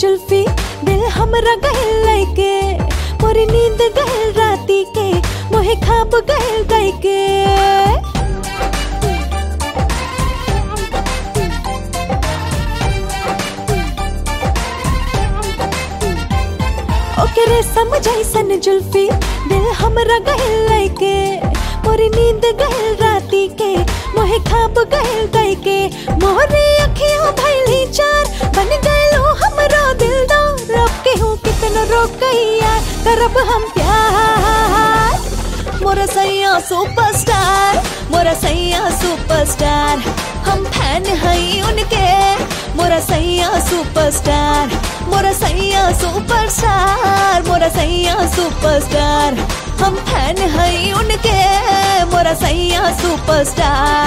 जुल्फी। दिल हमरा गहल लैके मोरी नींद गहल राती के, मोहे खाब गहल गई के ओकरे समझैसन जुल्फी। दिल हमरा गहल लैके मोरी नींद गहल राती के। मोहे खाब गहल गई के मोरे अखियों भैली चार। बन गए हमरा दिलदार, अब के हूँ कितना रोक गई यार करब हम प्यार। मोरा सैया सुपरस्टार, मोरा सैया सुपरस्टार। हम फ़ैन हई उनके, मोरा सैया सुपरस्टार मोरा सैया सुपरस्टार मोरा सैया सुपरस्टार हम फ़ैन हई उनके मोरा सैया सुपरस्टार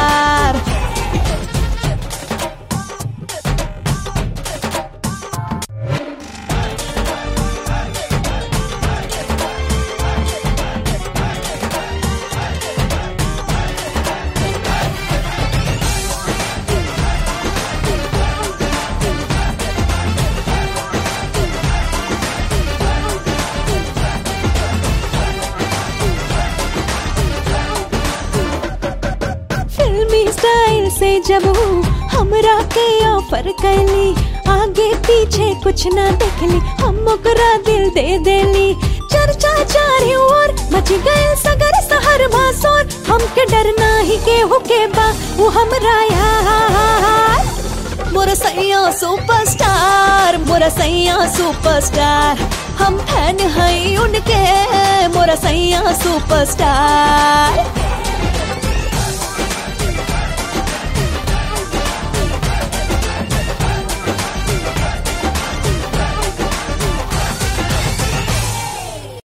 से जब हूँ हमरा के ऑफ़र कैली आगे पीछे कुछ ना देखली हम ओकरा दिल दे देली चर्चा चारे और मच गए सगर सहर मासोर हमके डर नाही के हुके बा, वो हमरा यार मोरा सैया सुपरस्टार, मोरा सैया सुपरस्टार, हम फ़ैन हई उनके, मोरा सैया सुपरस्टार।